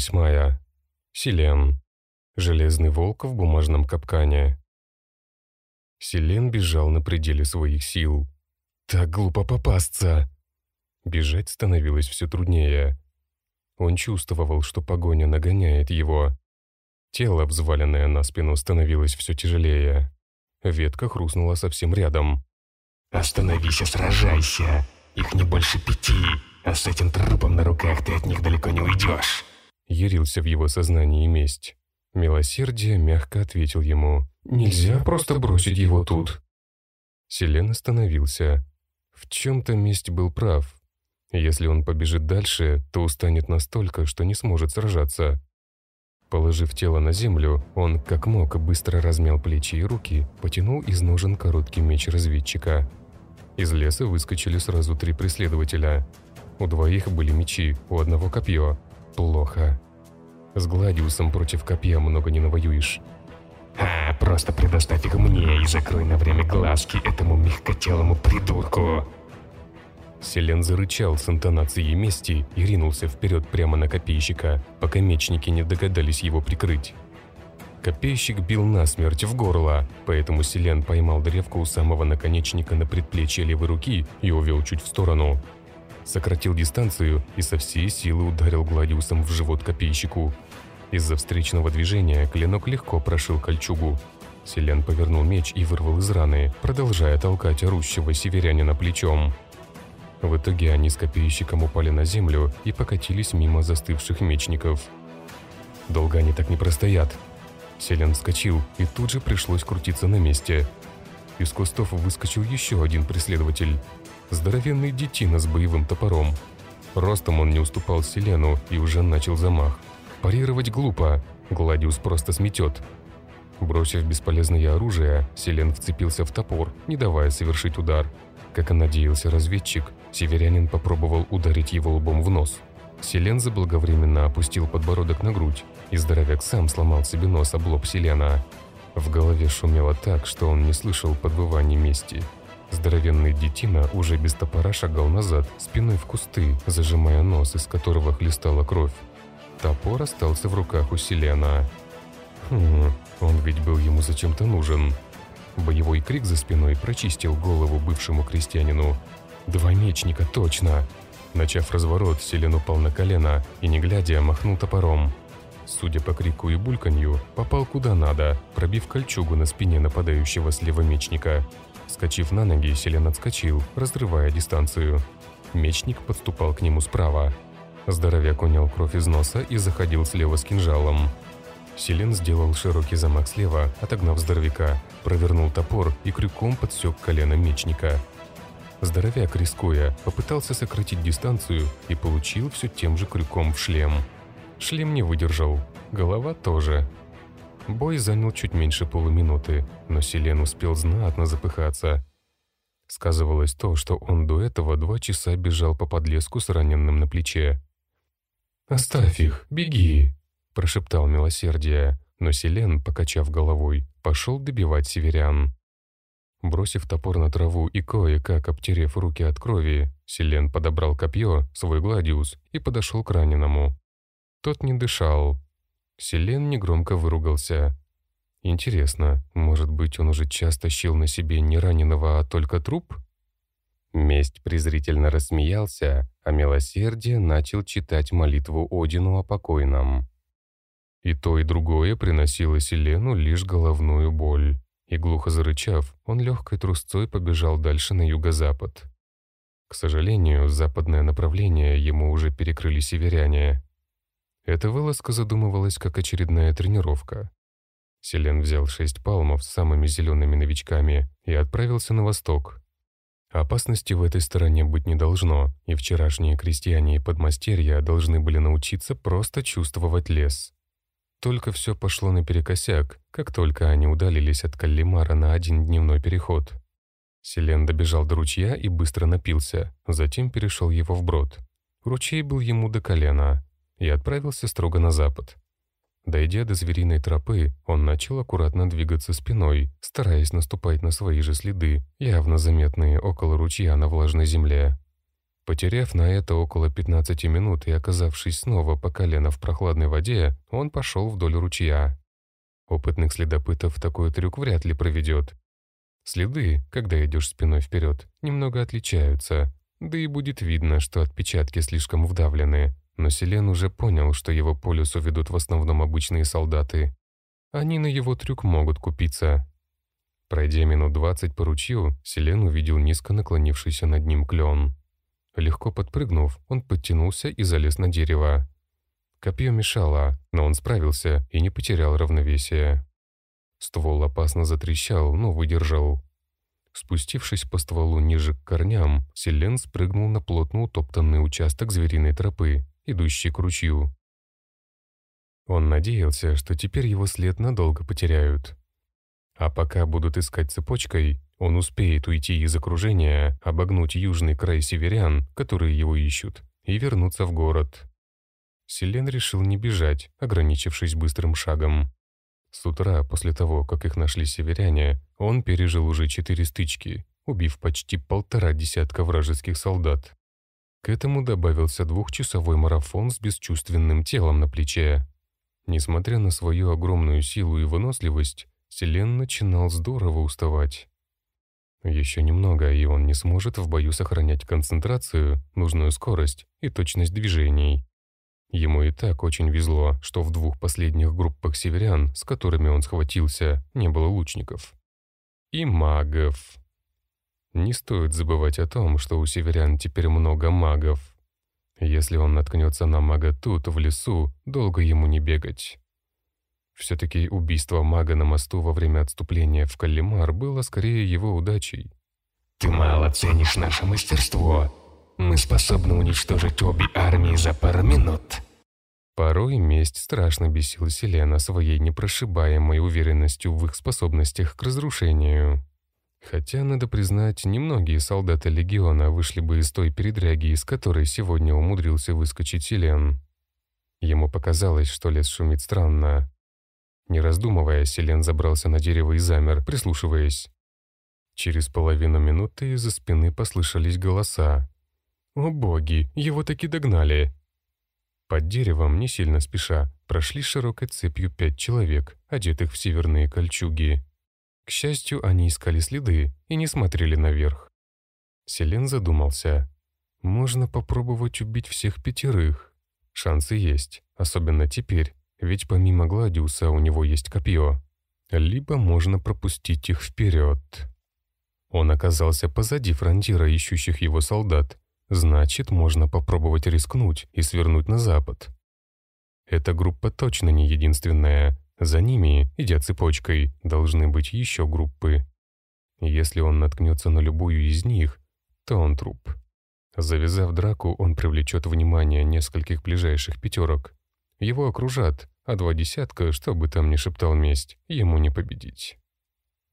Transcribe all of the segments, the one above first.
Восьмая. Селен. Железный волк в бумажном капкане. Селен бежал на пределе своих сил. Так глупо попасться! Бежать становилось все труднее. Он чувствовал, что погоня нагоняет его. Тело, взваленное на спину, становилось все тяжелее. Ветка хрустнула совсем рядом. «Остановись и сражайся! Их не больше пяти, а с этим трупом на руках ты от них далеко не уйдешь!» Ярился в его сознании месть. Милосердие мягко ответил ему. «Нельзя просто бросить его тут». Селен остановился. В чем-то месть был прав. Если он побежит дальше, то устанет настолько, что не сможет сражаться. Положив тело на землю, он, как мог, быстро размял плечи и руки, потянул из ножен короткий меч разведчика. Из леса выскочили сразу три преследователя. У двоих были мечи, у одного копье. Плохо. С Гладиусом против копья много не навоюешь. «А, просто предоставь их мне и закрой на время глазки этому мягкотелому придурку!» Селен зарычал с интонацией мести и ринулся вперед прямо на копейщика, пока мечники не догадались его прикрыть. Копейщик бил насмерть в горло, поэтому Селен поймал древко у самого наконечника на предплечье левой руки и увел чуть в сторону. Сократил дистанцию и со всей силы ударил Гладиусом в живот копейщику. Из-за встречного движения клинок легко прошил кольчугу. Селен повернул меч и вырвал из раны, продолжая толкать орущего северянина плечом. В итоге они с копейщиком упали на землю и покатились мимо застывших мечников. Долго они так не простоят. Селен вскочил, и тут же пришлось крутиться на месте. Из кустов выскочил еще один преследователь. Здоровенный детина с боевым топором. Ростом он не уступал Селену и уже начал замах. Парировать глупо, Гладиус просто сметет. Бросив бесполезное оружие, Селен вцепился в топор, не давая совершить удар. Как и надеялся разведчик, северянин попробовал ударить его лбом в нос. Селен заблаговременно опустил подбородок на грудь, и здоровяк сам сломал себе нос об лоб Селена. В голове шумело так, что он не слышал подвываний мести. Здоровенный детина уже без топора шагал назад, спиной в кусты, зажимая нос, из которого хлестала кровь. Топор остался в руках у Селена. Хм, он ведь был ему зачем-то нужен. Боевой крик за спиной прочистил голову бывшему крестьянину. «Два мечника, точно!» Начав разворот, Селен упал на колено и, не глядя, махнул топором. Судя по крику и бульканью, попал куда надо, пробив кольчугу на спине нападающего слева мечника. Скочив на ноги, Селен отскочил, разрывая дистанцию. Мечник подступал к нему справа. Здоровяк унял кровь из носа и заходил слева с кинжалом. Селен сделал широкий замах слева, отогнав здоровяка, провернул топор и крюком подсек колено мечника. Здоровяк, рискуя, попытался сократить дистанцию и получил все тем же крюком в шлем. Шлем не выдержал, голова тоже. Бой занял чуть меньше полуминуты, но Селен успел знатно запыхаться. Сказывалось то, что он до этого два часа бежал по подлеску с раненым на плече. «Оставь их, беги!» – прошептал милосердие, но Селен, покачав головой, пошел добивать северян. Бросив топор на траву и кое-как обтерев руки от крови, Селен подобрал копье, свой гладиус, и подошел к раненому. Тот не дышал. Селен негромко выругался. Интересно, может быть, он уже часто тащил на себе не раненого, а только труп? Месть презрительно рассмеялся, а милосердие начал читать молитву Одину о покойном. И то, и другое приносило Селену лишь головную боль. И глухо зарычав, он легкой трусцой побежал дальше на юго-запад. К сожалению, западное направление ему уже перекрыли северяне. Эта вылазка задумывалась как очередная тренировка. Селен взял шесть палмов с самыми зелеными новичками и отправился на восток. Опасности в этой стороне быть не должно, и вчерашние крестьяне и подмастерья должны были научиться просто чувствовать лес. Только все пошло наперекосяк, как только они удалились от Каллимара на один дневной переход. Селен добежал до ручья и быстро напился, затем перешел его вброд. Ручей был ему до колена, и отправился строго на запад. Дойдя до звериной тропы, он начал аккуратно двигаться спиной, стараясь наступать на свои же следы, явно заметные около ручья на влажной земле. Потеряв на это около 15 минут и оказавшись снова по колено в прохладной воде, он пошел вдоль ручья. Опытных следопытов такой трюк вряд ли проведет. Следы, когда идешь спиной вперед, немного отличаются, да и будет видно, что отпечатки слишком вдавлены, но Селен уже понял, что его по лесу ведут в основном обычные солдаты. Они на его трюк могут купиться. Пройдя минут двадцать по ручью, Селен увидел низко наклонившийся над ним клен. Легко подпрыгнув, он подтянулся и залез на дерево. Копье мешало, но он справился и не потерял равновесие. Ствол опасно затрещал, но выдержал. Спустившись по стволу ниже к корням, Селен спрыгнул на плотно утоптанный участок звериной тропы, идущий к ручью. Он надеялся, что теперь его след надолго потеряют. А пока будут искать цепочкой, он успеет уйти из окружения, обогнуть южный край северян, которые его ищут, и вернуться в город. Селен решил не бежать, ограничившись быстрым шагом. С утра, после того, как их нашли северяне, он пережил уже четыре стычки, убив почти полтора десятка вражеских солдат. К этому добавился двухчасовой марафон с бесчувственным телом на плече. Несмотря на свою огромную силу и выносливость, Селен начинал здорово уставать. Еще немного, и он не сможет в бою сохранять концентрацию, нужную скорость и точность движений. Ему и так очень везло, что в двух последних группах северян, с которыми он схватился, не было лучников. И магов. Не стоит забывать о том, что у северян теперь много магов. Если он наткнется на мага тут, в лесу, долго ему не бегать. Все-таки убийство мага на мосту во время отступления в Каллимар было скорее его удачей. «Ты мало ценишь наше мастерство. Мы способны уничтожить обе армии за пару минут». Порой месть страшно бесила Селена своей непрошибаемой уверенностью в их способностях к разрушению. Хотя, надо признать, немногие солдаты Легиона вышли бы из той передряги, из которой сегодня умудрился выскочить Селен. Ему показалось, что лес шумит странно, не раздумывая, Селен забрался на дерево и замер, прислушиваясь. Через половину минуты из-за спины послышались голоса. «О боги, его таки догнали!» Под деревом, не сильно спеша, прошли широкой цепью пять человек, одетых в северные кольчуги. К счастью, они искали следы и не смотрели наверх. Селен задумался. «Можно попробовать убить всех пятерых. Шансы есть, особенно теперь, ведь помимо Гладиуса у него есть копье. Либо можно пропустить их вперед. Он оказался позади фронтира ищущих его солдат. Значит, можно попробовать рискнуть и свернуть на запад. Эта группа точно не единственная. За ними, идя цепочкой, должны быть еще группы. Если он наткнется на любую из них, то он труп. Завязав драку, он привлечет внимание нескольких ближайших пятерок. Его окружат, а два десятка, что бы там ни шептал месть, ему не победить.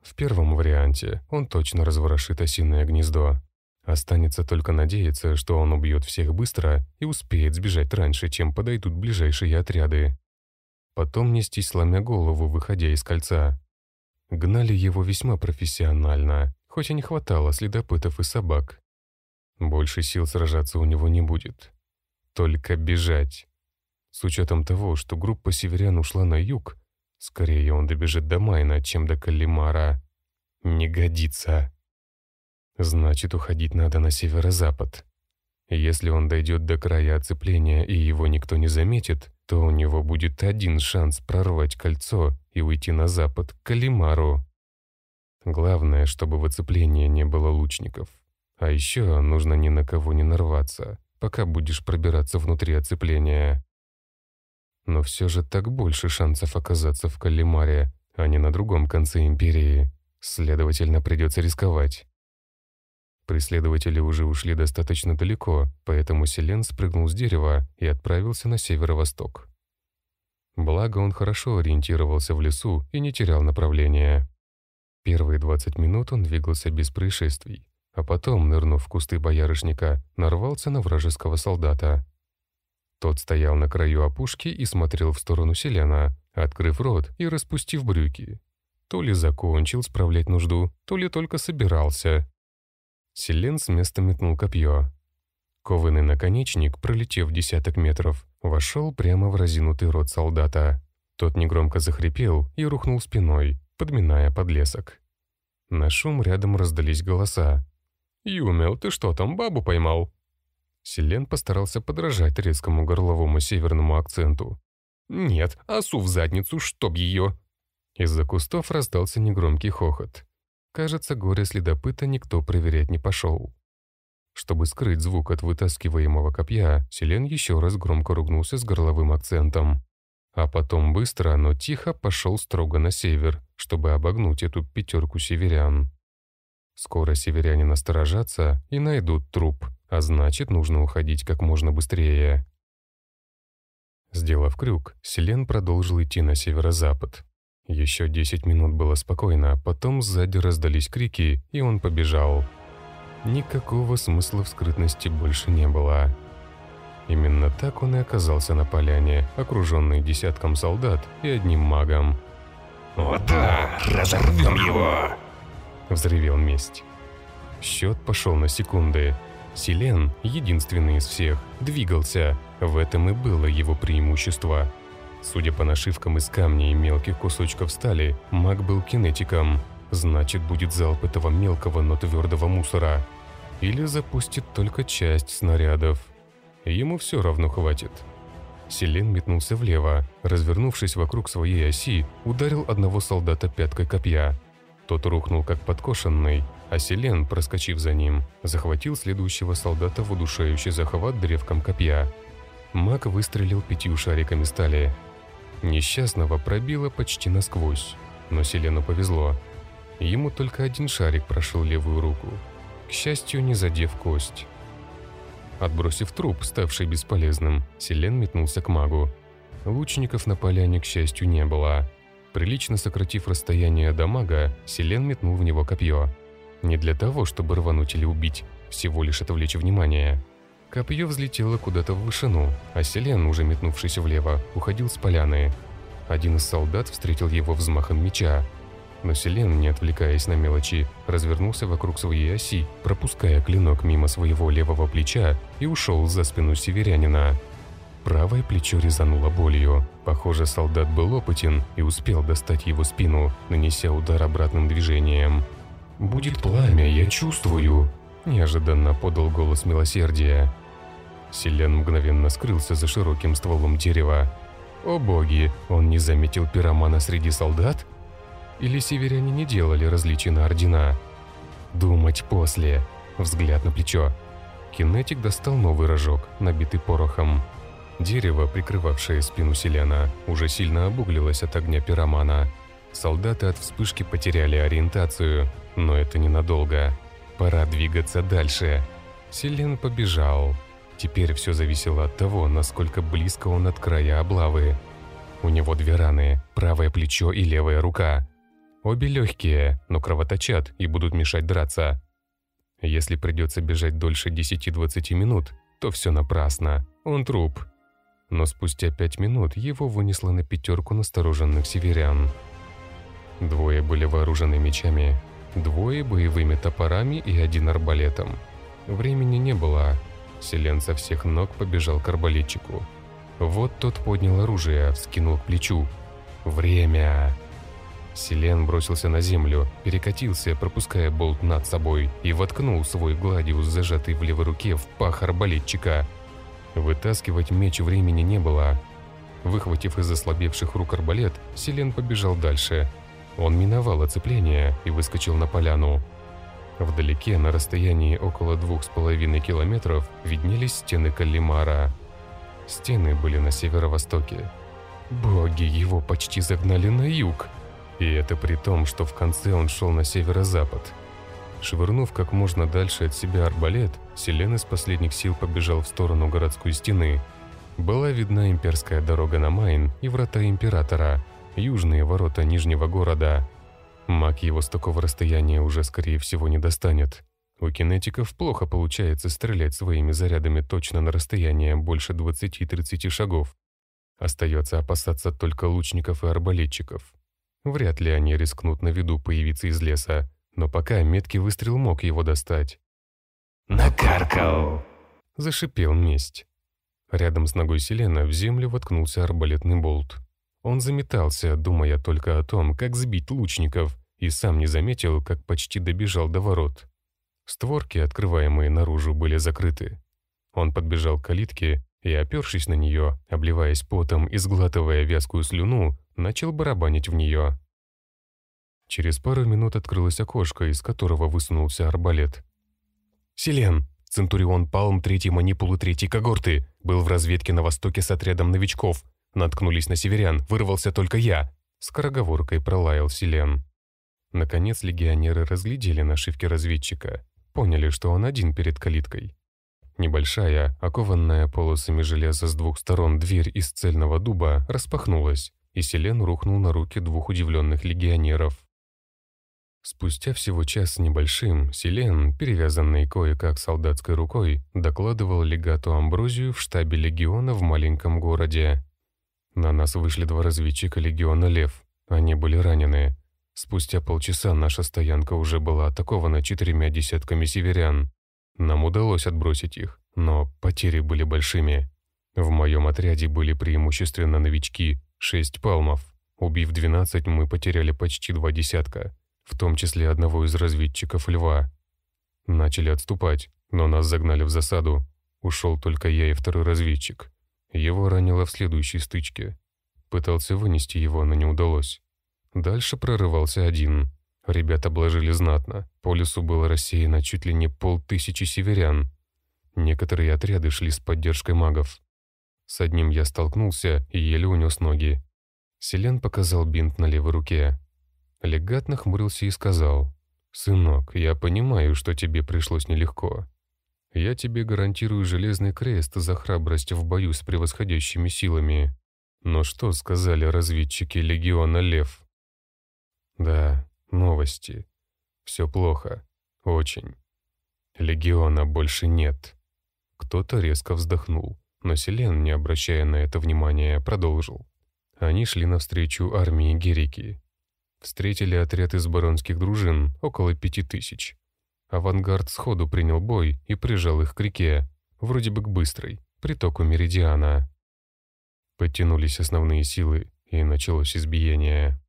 В первом варианте он точно разворошит осиное гнездо. Останется только надеяться, что он убьет всех быстро и успеет сбежать раньше, чем подойдут ближайшие отряды. Потом нестись, сломя голову, выходя из кольца. Гнали его весьма профессионально, хоть и не хватало следопытов и собак. Больше сил сражаться у него не будет. Только бежать. С учетом того, что группа северян ушла на юг, скорее он добежит до Майна, чем до Калимара. Не годится. Значит, уходить надо на северо-запад. Если он дойдет до края оцепления и его никто не заметит, то у него будет один шанс прорвать кольцо и уйти на запад к Калимару. Главное, чтобы в оцеплении не было лучников. А еще нужно ни на кого не нарваться, пока будешь пробираться внутри оцепления. Но все же так больше шансов оказаться в Калимаре, а не на другом конце Империи. Следовательно, придется рисковать. Преследователи уже ушли достаточно далеко, поэтому Селен спрыгнул с дерева и отправился на северо-восток. Благо, он хорошо ориентировался в лесу и не терял направления. Первые 20 минут он двигался без происшествий, а потом, нырнув в кусты боярышника, нарвался на вражеского солдата. Тот стоял на краю опушки и смотрел в сторону Селена, открыв рот и распустив брюки. То ли закончил справлять нужду, то ли только собирался. Селен с места метнул копье. Кованый наконечник, пролетев десяток метров, вошел прямо в разинутый рот солдата. Тот негромко захрипел и рухнул спиной, подминая подлесок. На шум рядом раздались голоса. «Юмел, ты что там, бабу поймал?» Селен постарался подражать резкому горловому северному акценту. «Нет, осу в задницу, чтоб ее!» Из-за кустов раздался негромкий хохот. Кажется, горе следопыта никто проверять не пошел. Чтобы скрыть звук от вытаскиваемого копья, Селен еще раз громко ругнулся с горловым акцентом. А потом быстро, но тихо пошел строго на север, чтобы обогнуть эту пятерку северян. Скоро северяне насторожатся и найдут труп, а значит, нужно уходить как можно быстрее. Сделав крюк, Селен продолжил идти на северо-запад. Еще десять минут было спокойно, потом сзади раздались крики, и он побежал. Никакого смысла в скрытности больше не было. Именно так он и оказался на поляне, окруженный десятком солдат и одним магом. «О да, разорвем его!» Взревел месть. Счет пошел на секунды. Селен, единственный из всех, двигался. В этом и было его преимущество. Судя по нашивкам из камня и мелких кусочков стали, маг был кинетиком. Значит, будет залп этого мелкого, но твердого мусора. Или запустит только часть снарядов. Ему все равно хватит. Селен метнулся влево, развернувшись вокруг своей оси, ударил одного солдата пяткой копья. Тот рухнул как подкошенный, а Селен, проскочив за ним, захватил следующего солдата в удушающий захват древком копья. Маг выстрелил пятью шариками стали. Несчастного пробило почти насквозь, но Селену повезло. Ему только один шарик прошил левую руку, к счастью, не задев кость. Отбросив труп, ставший бесполезным, Селен метнулся к магу. Лучников на поляне, к счастью, не было. Прилично сократив расстояние до мага, Селен метнул в него копье. Не для того, чтобы рвануть или убить, всего лишь отвлечь внимание. Копье взлетело куда-то в вышину, а Селен, уже метнувшись влево, уходил с поляны. Один из солдат встретил его взмахом меча, но Селен, не отвлекаясь на мелочи, развернулся вокруг своей оси, пропуская клинок мимо своего левого плеча и ушел за спину северянина. Правое плечо резануло болью. Похоже, солдат был опытен и успел достать его спину, нанеся удар обратным движением. «Будет пламя, я чувствую!» – неожиданно подал голос милосердия. Селен мгновенно скрылся за широким стволом дерева. «О боги, он не заметил пиромана среди солдат?» Или северяне не делали различия на ордена? Думать после. Взгляд на плечо. Кинетик достал новый рожок, набитый порохом. Дерево, прикрывавшее спину селена, уже сильно обуглилось от огня пиромана. Солдаты от вспышки потеряли ориентацию, но это ненадолго. Пора двигаться дальше. Селен побежал. Теперь все зависело от того, насколько близко он от края облавы. У него две раны, правое плечо и левая рука. Обе легкие, но кровоточат и будут мешать драться. Если придется бежать дольше 10-20 минут, то все напрасно. Он труп. Но спустя пять минут его вынесло на пятерку настороженных северян. Двое были вооружены мечами, двое боевыми топорами и один арбалетом. Времени не было. Селен со всех ног побежал к арбалетчику. Вот тот поднял оружие, вскинул к плечу. «Время!» Селен бросился на землю, перекатился, пропуская болт над собой, и воткнул свой гладиус, зажатый в левой руке, в пах арбалетчика. Вытаскивать меч времени не было. Выхватив из ослабевших рук арбалет, Селен побежал дальше. Он миновал оцепление и выскочил на поляну. Вдалеке, на расстоянии около двух с половиной километров, виднелись стены Калимара. Стены были на северо-востоке. Боги, его почти загнали на юг. И это при том, что в конце он шел на северо-запад. Швырнув как можно дальше от себя арбалет, Селен из последних сил побежал в сторону городской стены. Была видна имперская дорога на Майн и врата Императора, южные ворота Нижнего города. Маг его с такого расстояния уже, скорее всего, не достанет. У кинетиков плохо получается стрелять своими зарядами точно на расстояние больше 20-30 шагов. Остается опасаться только лучников и арбалетчиков. Вряд ли они рискнут на виду появиться из леса, но пока меткий выстрел мог его достать. «Накаркал!» Зашипел месть. Рядом с ногой Селена в землю воткнулся арбалетный болт. Он заметался, думая только о том, как сбить лучников, и сам не заметил, как почти добежал до ворот. Створки, открываемые наружу, были закрыты. Он подбежал к калитке и, опершись на нее, обливаясь потом и сглатывая вязкую слюну, начал барабанить в нее. Через пару минут открылось окошко, из которого высунулся арбалет. «Селен!» Центурион Палм третьей манипулы третьей когорты был в разведке на востоке с отрядом новичков. Наткнулись на северян, вырвался только я. Скороговоркой пролаял Селен. Наконец легионеры разглядели нашивки разведчика. Поняли, что он один перед калиткой. Небольшая, окованная полосами железа с двух сторон дверь из цельного дуба распахнулась, и Селен рухнул на руки двух удивленных легионеров. Спустя всего час с небольшим, Селен, перевязанный кое-как солдатской рукой, докладывал легату Амброзию в штабе легиона в маленьком городе. На нас вышли два разведчика легиона «Лев». Они были ранены. Спустя полчаса наша стоянка уже была атакована четырьмя десятками северян. Нам удалось отбросить их, но потери были большими. В моем отряде были преимущественно новички, шесть палмов. Убив 12, мы потеряли почти два десятка в том числе одного из разведчиков льва. Начали отступать, но нас загнали в засаду. Ушел только я и второй разведчик. Его ранило в следующей стычке. Пытался вынести его, но не удалось. Дальше прорывался один. Ребята обложили знатно. По лесу было рассеяно чуть ли не полтысячи северян. Некоторые отряды шли с поддержкой магов. С одним я столкнулся и еле унес ноги. Селен показал бинт на левой руке. Легат нахмурился и сказал, «Сынок, я понимаю, что тебе пришлось нелегко. Я тебе гарантирую железный крест за храбрость в бою с превосходящими силами. Но что сказали разведчики легиона Лев?» «Да, новости. Все плохо. Очень. Легиона больше нет». Кто-то резко вздохнул, но Селен, не обращая на это внимания, продолжил. Они шли навстречу армии Герики, Встретили отряд из баронских дружин, около пяти тысяч. Авангард сходу принял бой и прижал их к реке, вроде бы к быстрой, притоку Меридиана. Подтянулись основные силы, и началось избиение.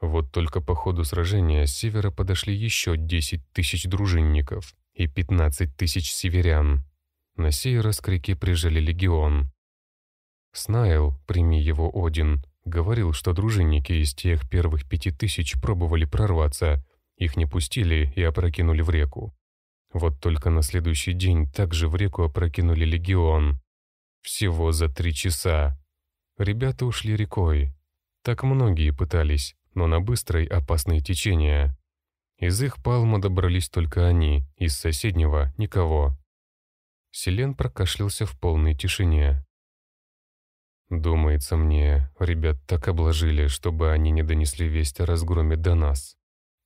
Вот только по ходу сражения с севера подошли еще 10 тысяч дружинников и 15 тысяч северян. На сей раз к реке прижали легион. Снайл, прими его Один, Говорил, что дружинники из тех первых пяти тысяч пробовали прорваться, их не пустили и опрокинули в реку. Вот только на следующий день также в реку опрокинули легион. Всего за три часа. Ребята ушли рекой. Так многие пытались, но на быстрой опасной течение. Из их палма добрались только они, из соседнего — никого. Селен прокашлялся в полной тишине. Думается мне, ребят так обложили, чтобы они не донесли весть о разгроме до нас.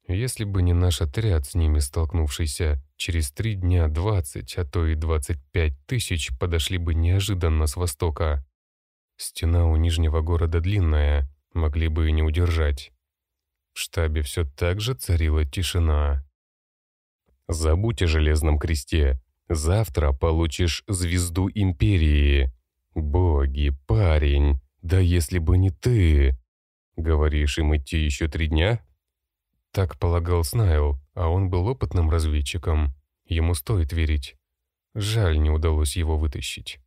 Если бы не наш отряд с ними столкнувшийся, через три дня двадцать, а то и двадцать пять тысяч подошли бы неожиданно с востока. Стена у нижнего города длинная, могли бы и не удержать. В штабе все так же царила тишина. «Забудь о железном кресте. Завтра получишь звезду Империи», «Боги, парень, да если бы не ты!» «Говоришь, им идти еще три дня?» Так полагал Снайл, а он был опытным разведчиком. Ему стоит верить. Жаль, не удалось его вытащить.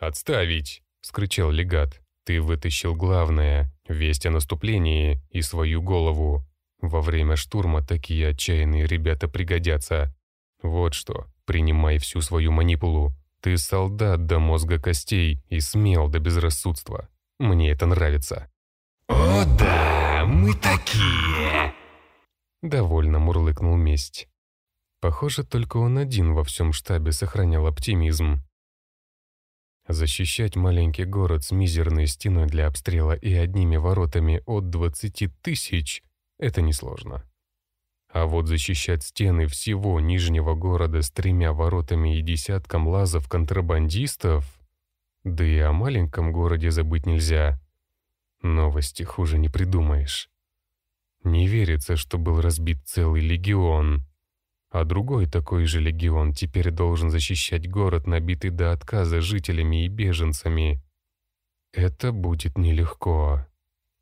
«Отставить!» — скричал легат. «Ты вытащил главное — весть о наступлении и свою голову. Во время штурма такие отчаянные ребята пригодятся. Вот что, принимай всю свою манипулу, ты солдат до мозга костей и смел до безрассудства. Мне это нравится». «О да, мы такие!» Довольно мурлыкнул месть. Похоже, только он один во всем штабе сохранял оптимизм. Защищать маленький город с мизерной стеной для обстрела и одними воротами от 20 тысяч — это несложно. А вот защищать стены всего Нижнего города с тремя воротами и десятком лазов-контрабандистов... Да и о маленьком городе забыть нельзя. Новости хуже не придумаешь. Не верится, что был разбит целый легион. а другой такой же легион теперь должен защищать город, набитый до отказа жителями и беженцами. Это будет нелегко.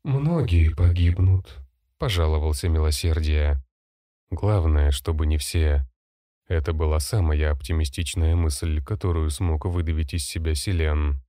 «Многие погибнут», — пожаловался милосердие. «Главное, чтобы не все». Это была самая оптимистичная мысль, которую смог выдавить из себя Селен.